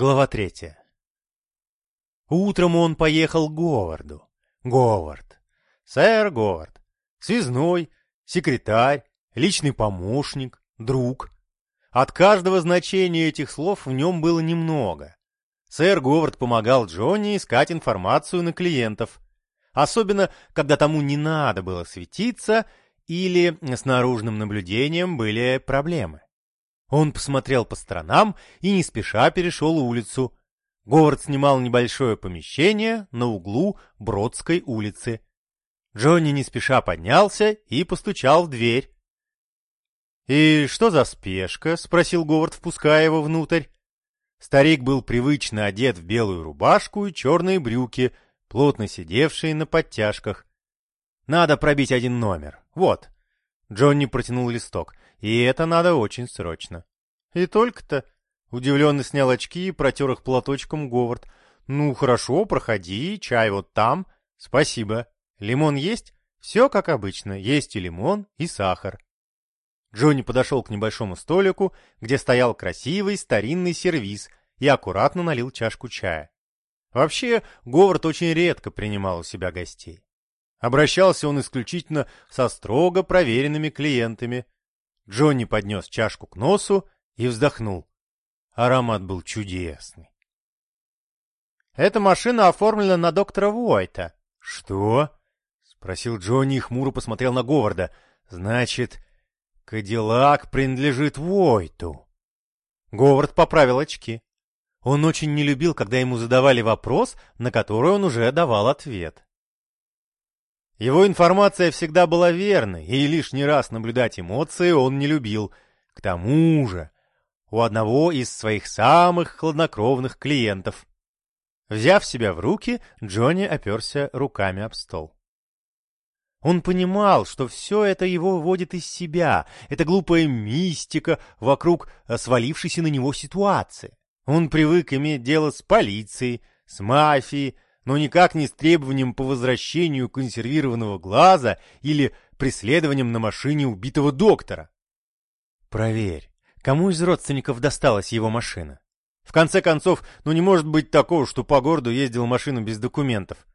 Глава третья. Утром он поехал к Говарду. Говард. Сэр Говард. Связной, секретарь, личный помощник, друг. От каждого значения этих слов в нем было немного. Сэр Говард помогал Джонни искать информацию на клиентов. Особенно, когда тому не надо было светиться или с наружным наблюдением были проблемы. Он посмотрел по сторонам и не спеша перешел улицу. Говард снимал небольшое помещение на углу Бродской улицы. Джонни не спеша поднялся и постучал в дверь. «И что за спешка?» — спросил Говард, впуская его внутрь. Старик был привычно одет в белую рубашку и черные брюки, плотно сидевшие на подтяжках. «Надо пробить один номер. Вот». Джонни протянул листок. И это надо очень срочно. И только-то... Удивленно снял очки и протер их платочком Говард. Ну, хорошо, проходи, чай вот там. Спасибо. Лимон есть? Все как обычно. Есть и лимон, и сахар. Джонни подошел к небольшому столику, где стоял красивый старинный сервиз, и аккуратно налил чашку чая. Вообще, Говард очень редко принимал у себя гостей. Обращался он исключительно со строго проверенными клиентами – Джонни поднес чашку к носу и вздохнул. Аромат был чудесный. «Эта машина оформлена на доктора Войта». «Что?» — спросил Джонни и хмуро посмотрел на Говарда. «Значит, Кадиллак принадлежит Войту». Говард поправил очки. Он очень не любил, когда ему задавали вопрос, на который он уже давал ответ. Его информация всегда была верной, и лишний раз наблюдать эмоции он не любил. К тому же, у одного из своих самых хладнокровных клиентов. Взяв себя в руки, Джонни оперся руками об стол. Он понимал, что все это его вводит из себя, это глупая мистика вокруг свалившейся на него ситуации. Он привык иметь дело с полицией, с мафией, но никак не с требованием по возвращению консервированного глаза или преследованием на машине убитого доктора. Проверь, кому из родственников досталась его машина? В конце концов, ну не может быть такого, что по городу ездил машину без документов.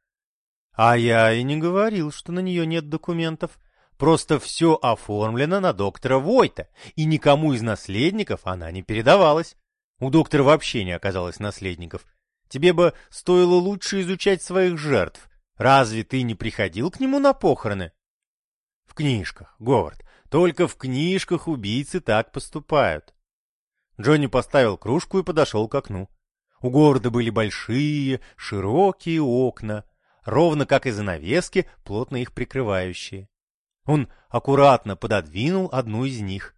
А я и не говорил, что на нее нет документов. Просто все оформлено на доктора Войта, и никому из наследников она не передавалась. У доктора вообще не оказалось наследников. Тебе бы стоило лучше изучать своих жертв. Разве ты не приходил к нему на похороны? В книжках, Говард. Только в книжках убийцы так поступают. Джонни поставил кружку и подошел к окну. У города были большие, широкие окна, ровно как и занавески, плотно их прикрывающие. Он аккуратно пододвинул одну из них.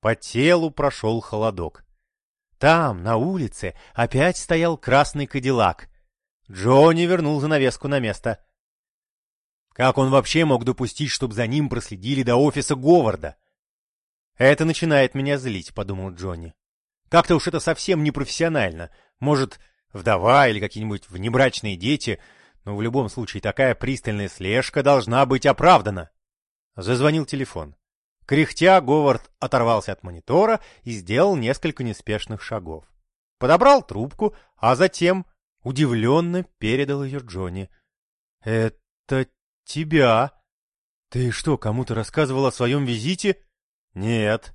По телу прошел холодок. Там, на улице, опять стоял красный кадиллак. Джонни вернул занавеску на место. Как он вообще мог допустить, чтобы за ним проследили до офиса Говарда? «Это начинает меня злить», — подумал Джонни. «Как-то уж это совсем непрофессионально. Может, вдова или какие-нибудь внебрачные дети, но в любом случае такая пристальная слежка должна быть оправдана». Зазвонил телефон. Кряхтя, Говард оторвался от монитора и сделал несколько неспешных шагов. Подобрал трубку, а затем удивленно передал ее Джонни. — Это тебя? Ты что, кому-то рассказывал о своем визите? — Нет.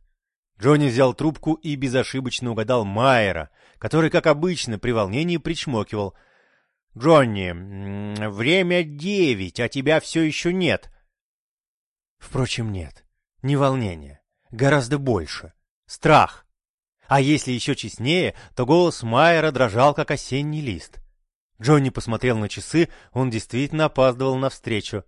Джонни взял трубку и безошибочно угадал Майера, который, как обычно, при волнении причмокивал. — Джонни, время девять, а тебя все еще нет. — Впрочем, нет. Не волнение. Гораздо больше. Страх. А если еще честнее, то голос Майера дрожал, как осенний лист. Джонни посмотрел на часы, он действительно опаздывал навстречу.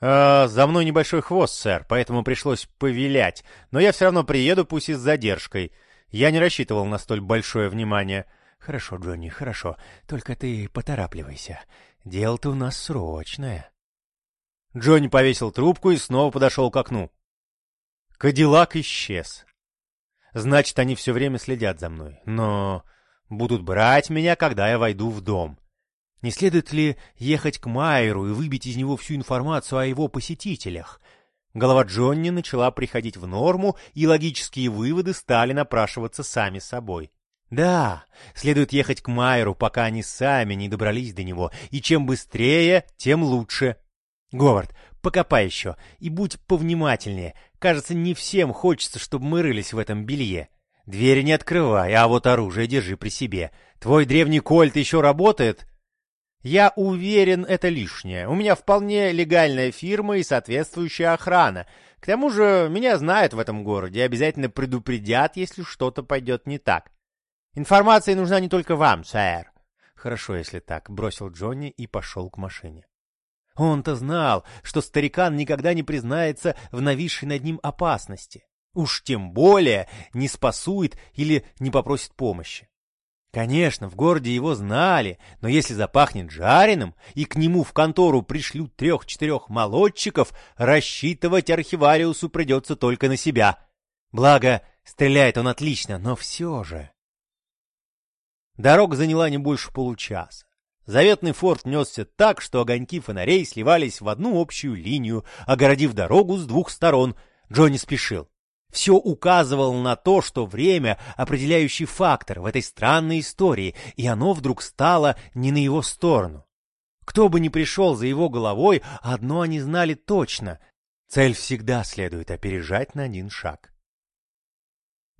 «А, «За мной небольшой хвост, сэр, поэтому пришлось повилять, но я все равно приеду, пусть и с задержкой. Я не рассчитывал на столь большое внимание». «Хорошо, Джонни, хорошо, только ты поторапливайся. Дело-то у нас срочное». Джонни повесил трубку и снова подошел к окну. Кадиллак исчез. Значит, они все время следят за мной, но будут брать меня, когда я войду в дом. Не следует ли ехать к Майеру и выбить из него всю информацию о его посетителях? Голова Джонни начала приходить в норму, и логические выводы стали напрашиваться сами собой. Да, следует ехать к Майеру, пока они сами не добрались до него, и чем быстрее, тем лучше. Говард, покопай еще и будь повнимательнее. Кажется, не всем хочется, чтобы мы рылись в этом белье. Двери не открывай, а вот оружие держи при себе. Твой древний кольт еще работает? Я уверен, это лишнее. У меня вполне легальная фирма и соответствующая охрана. К тому же меня знают в этом городе и обязательно предупредят, если что-то пойдет не так. Информация нужна не только вам, сэр. Хорошо, если так, бросил Джонни и пошел к машине. Он-то знал, что старикан никогда не признается в нависшей над ним опасности. Уж тем более не спасует или не попросит помощи. Конечно, в городе его знали, но если запахнет жареным, и к нему в контору пришлют трех-четырех молодчиков, рассчитывать архивариусу придется только на себя. Благо, стреляет он отлично, но все же... Дорога заняла не больше получаса. Заветный форт несся так, что огоньки фонарей сливались в одну общую линию, огородив дорогу с двух сторон. Джонни спешил. Все указывало на то, что время — определяющий фактор в этой странной истории, и оно вдруг стало не на его сторону. Кто бы ни пришел за его головой, одно они знали точно — цель всегда следует опережать на один шаг.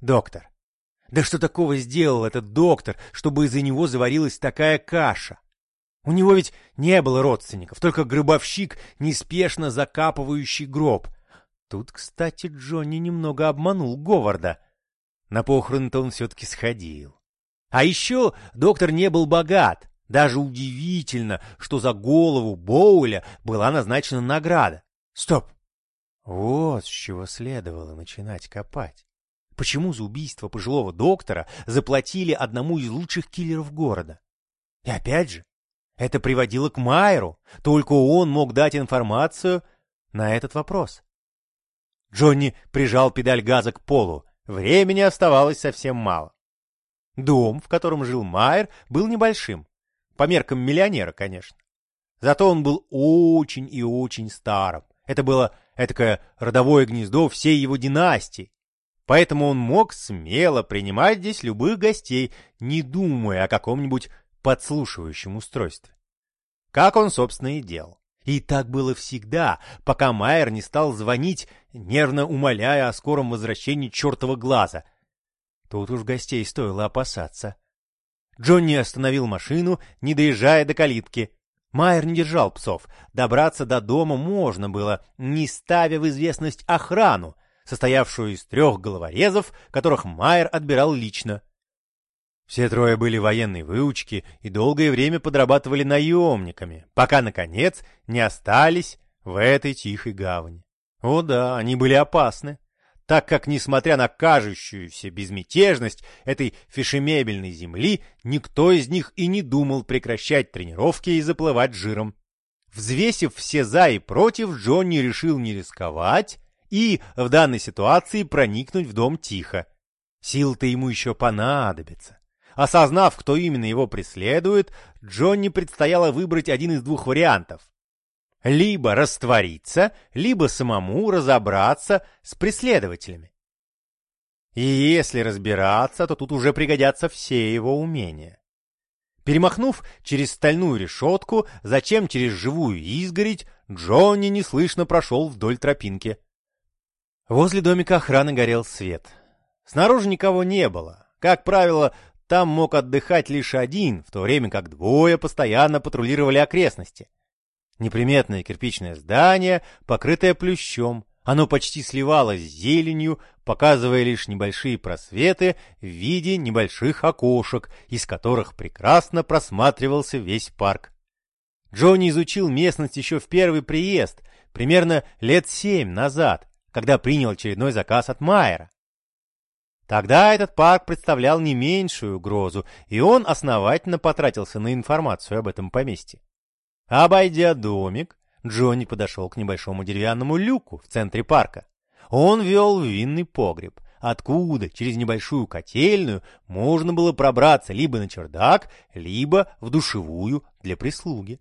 Доктор. Да что такого сделал этот доктор, чтобы из-за него заварилась такая каша? У него ведь не было родственников, только гробовщик, неспешно закапывающий гроб. Тут, кстати, Джонни немного обманул Говарда. На похороны-то он все-таки сходил. А еще доктор не был богат. Даже удивительно, что за голову Боуля была назначена награда. Стоп! Вот с чего следовало начинать копать. Почему за убийство пожилого доктора заплатили одному из лучших киллеров города? И опять же, это приводило к Майеру. Только он мог дать информацию на этот вопрос. Джонни прижал педаль газа к полу. Времени оставалось совсем мало. Дом, в котором жил Майер, был небольшим. По меркам миллионера, конечно. Зато он был очень и очень старым. Это было этакое родовое гнездо всей его династии. Поэтому он мог смело принимать здесь любых гостей, не думая о каком-нибудь подслушивающем устройстве. Как он, собственно, и делал. И так было всегда, пока Майер не стал звонить, нервно умоляя о скором возвращении чертова глаза. Тут уж гостей стоило опасаться. Джонни остановил машину, не доезжая до калитки. Майер не держал псов. Добраться до дома можно было, не ставя в известность охрану, состоявшую из трех головорезов, которых Майер отбирал лично. Все трое были военной выучки и долгое время подрабатывали наемниками, пока, наконец, не остались в этой тихой гавани. О да, они были опасны, так как, несмотря на кажущуюся безмятежность этой фешемебельной земли, никто из них и не думал прекращать тренировки и заплывать жиром. Взвесив все «за» и «против», Джонни решил не рисковать и в данной ситуации проникнуть в дом тихо. Сил-то ему еще понадобится. Осознав, кто именно его преследует, Джонни предстояло выбрать один из двух вариантов. Либо раствориться, либо самому разобраться с преследователями. И если разбираться, то тут уже пригодятся все его умения. Перемахнув через стальную решетку, зачем через живую изгородь, Джонни неслышно прошел вдоль тропинки. Возле домика охраны горел свет. Снаружи никого не было. Как правило, там мог отдыхать лишь один, в то время как двое постоянно патрулировали окрестности. Неприметное кирпичное здание, покрытое плющом, оно почти сливалось с зеленью, показывая лишь небольшие просветы в виде небольших окошек, из которых прекрасно просматривался весь парк. Джонни изучил местность еще в первый приезд, примерно лет семь назад, когда принял очередной заказ от Майера. Тогда этот парк представлял не меньшую угрозу, и он основательно потратился на информацию об этом поместье. Обойдя домик, Джонни подошел к небольшому деревянному люку в центре парка. Он вел в винный погреб, откуда через небольшую котельную можно было пробраться либо на чердак, либо в душевую для прислуги.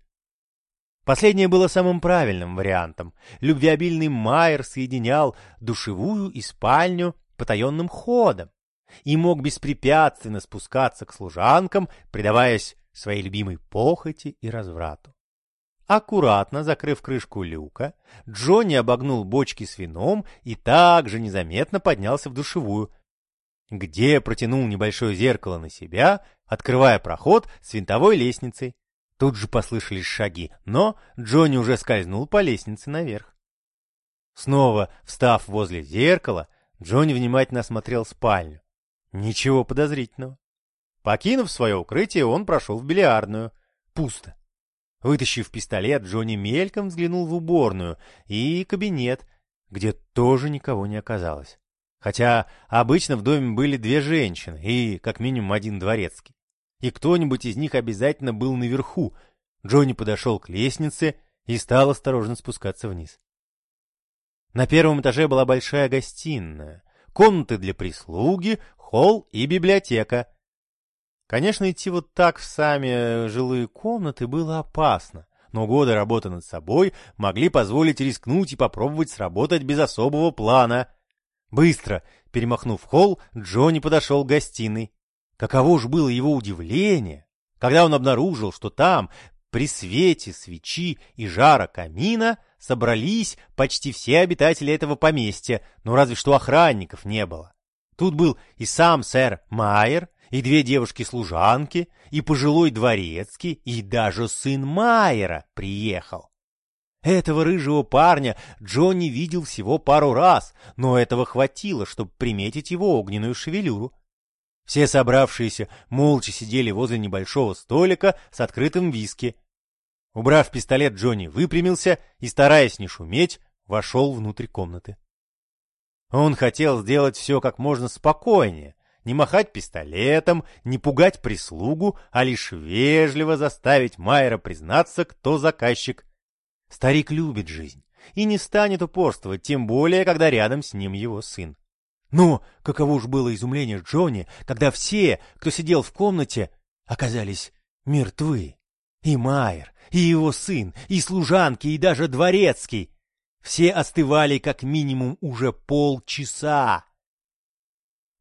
Последнее было самым правильным вариантом. Любвеобильный Майер соединял душевую и спальню потаенным ходом. и мог беспрепятственно спускаться к служанкам, предаваясь своей любимой похоти и разврату. Аккуратно закрыв крышку люка, Джонни обогнул бочки с вином и также незаметно поднялся в душевую, где протянул небольшое зеркало на себя, открывая проход с винтовой лестницей. Тут же послышались шаги, но Джонни уже скользнул по лестнице наверх. Снова встав возле зеркала, Джонни внимательно осмотрел спальню. Ничего подозрительного. Покинув свое укрытие, он прошел в бильярдную. Пусто. Вытащив пистолет, Джонни мельком взглянул в уборную и кабинет, где тоже никого не оказалось. Хотя обычно в доме были две женщины и как минимум один дворецкий. И кто-нибудь из них обязательно был наверху. Джонни подошел к лестнице и стал осторожно спускаться вниз. На первом этаже была большая гостиная, комнаты для прислуги, холл и библиотека. Конечно, идти вот так в сами жилые комнаты было опасно, но годы работы над собой могли позволить рискнуть и попробовать сработать без особого плана. Быстро, перемахнув холл, Джонни подошел к гостиной. Каково же было его удивление, когда он обнаружил, что там, при свете свечи и жара камина, собрались почти все обитатели этого поместья, но разве что охранников не было. Тут был и сам сэр Майер, и две девушки-служанки, и пожилой дворецкий, и даже сын Майера приехал. Этого рыжего парня Джонни видел всего пару раз, но этого хватило, чтобы приметить его огненную шевелюру. Все собравшиеся молча сидели возле небольшого столика с открытым виски. Убрав пистолет, Джонни выпрямился и, стараясь не шуметь, вошел внутрь комнаты. Он хотел сделать все как можно спокойнее, не махать пистолетом, не пугать прислугу, а лишь вежливо заставить Майера признаться, кто заказчик. Старик любит жизнь и не станет упорствовать, тем более, когда рядом с ним его сын. Но каково уж было изумление Джонни, когда все, кто сидел в комнате, оказались мертвы. И Майер, и его сын, и служанки, и даже дворецкий. Все остывали как минимум уже полчаса.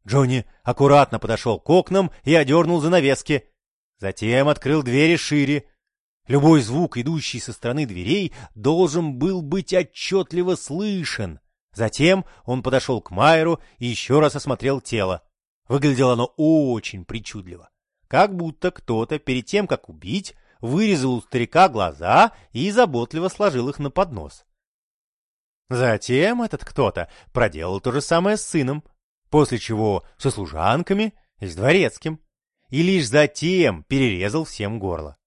Джонни аккуратно подошел к окнам и одернул занавески. Затем открыл двери шире. Любой звук, идущий со стороны дверей, должен был быть отчетливо слышен. Затем он подошел к Майеру и еще раз осмотрел тело. Выглядело оно очень причудливо. Как будто кто-то перед тем, как убить, вырезал у старика глаза и заботливо сложил их на поднос. Затем этот кто-то проделал то же самое с сыном, после чего со служанками и с дворецким, и лишь затем перерезал всем горло.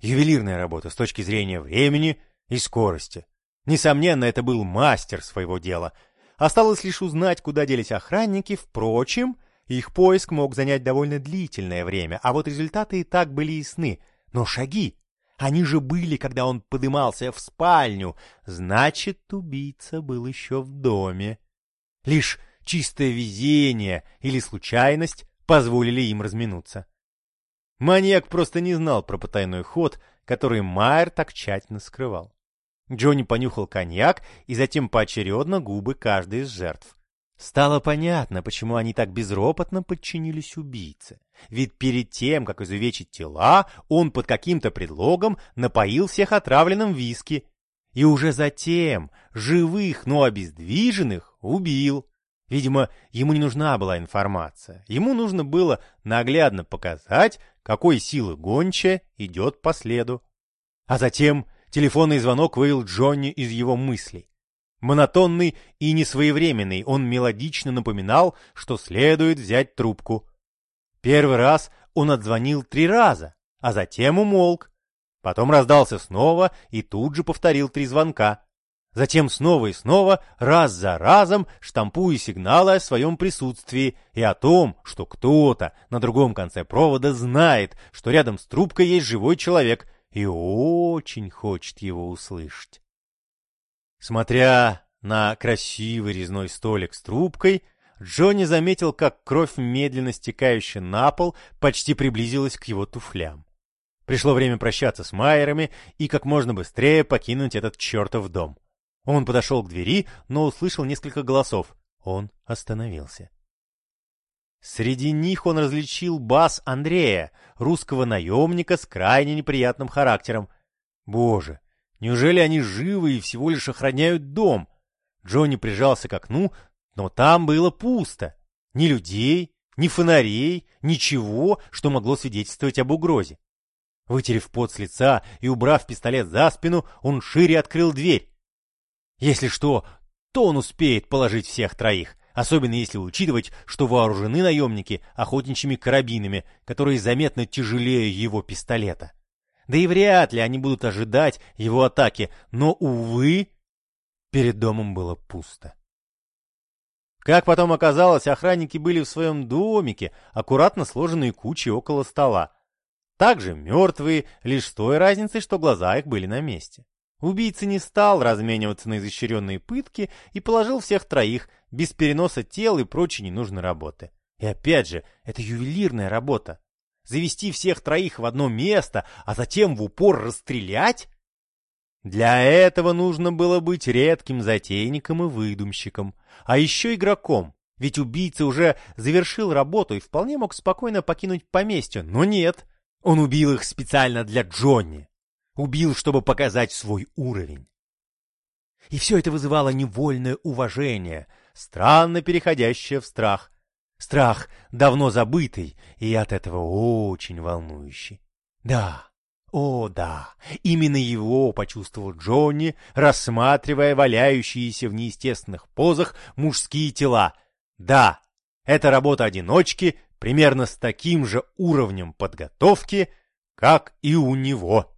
Ювелирная работа с точки зрения времени и скорости. Несомненно, это был мастер своего дела. Осталось лишь узнать, куда делись охранники, впрочем, их поиск мог занять довольно длительное время, а вот результаты и так были ясны. Но шаги, они же были, когда он подымался в спальню, значит, убийца был еще в доме. Лишь чистое везение или случайность позволили им разминуться. Маньяк просто не знал про потайной ход, который Майер так тщательно скрывал. Джонни понюхал коньяк и затем поочередно губы каждой из жертв. Стало понятно, почему они так безропотно подчинились убийце. Ведь перед тем, как изувечить тела, он под каким-то предлогом напоил всех отравленным виски. И уже затем живых, но обездвиженных убил. Видимо, ему не нужна была информация. Ему нужно было наглядно показать, какой силы гончая идет по следу. А затем телефонный звонок вывел Джонни из его мыслей. Монотонный и несвоевременный, он мелодично напоминал, что следует взять трубку. Первый раз он отзвонил три раза, а затем умолк. Потом раздался снова и тут же повторил три звонка. Затем снова и снова, раз за разом, штампуя сигналы о своем присутствии и о том, что кто-то на другом конце провода знает, что рядом с трубкой есть живой человек и очень хочет его услышать. Смотря на красивый резной столик с трубкой, Джонни заметил, как кровь, медленно стекающая на пол, почти приблизилась к его туфлям. Пришло время прощаться с Майерами и как можно быстрее покинуть этот чертов дом. Он подошел к двери, но услышал несколько голосов. Он остановился. Среди них он различил бас Андрея, русского наемника с крайне неприятным характером. Боже, неужели они живы и всего лишь охраняют дом? Джонни прижался к окну, но там было пусто. Ни людей, ни фонарей, ничего, что могло свидетельствовать об угрозе. Вытерев пот с лица и убрав пистолет за спину, он шире открыл дверь. Если что, то он успеет положить всех троих особенно если учитывать, что вооружены наемники охотничьими карабинами, которые заметно тяжелее его пистолета. Да и вряд ли они будут ожидать его атаки, но, увы, перед домом было пусто. Как потом оказалось, охранники были в своем домике, аккуратно сложенные кучей около стола. Также мертвые, лишь с той разницей, что глаза их были на месте. Убийца не стал размениваться на изощренные пытки и положил всех троих без переноса тел и прочей ненужной работы. И опять же, это ювелирная работа. Завести всех троих в одно место, а затем в упор расстрелять? Для этого нужно было быть редким затейником и выдумщиком, а еще игроком, ведь убийца уже завершил работу и вполне мог спокойно покинуть поместье, но нет, он убил их специально для Джонни. Убил, чтобы показать свой уровень. И все это вызывало невольное уважение, странно переходящее в страх. Страх давно забытый и от этого очень волнующий. Да, о да, именно его почувствовал Джонни, рассматривая валяющиеся в неестественных позах мужские тела. Да, это работа одиночки примерно с таким же уровнем подготовки, как и у него.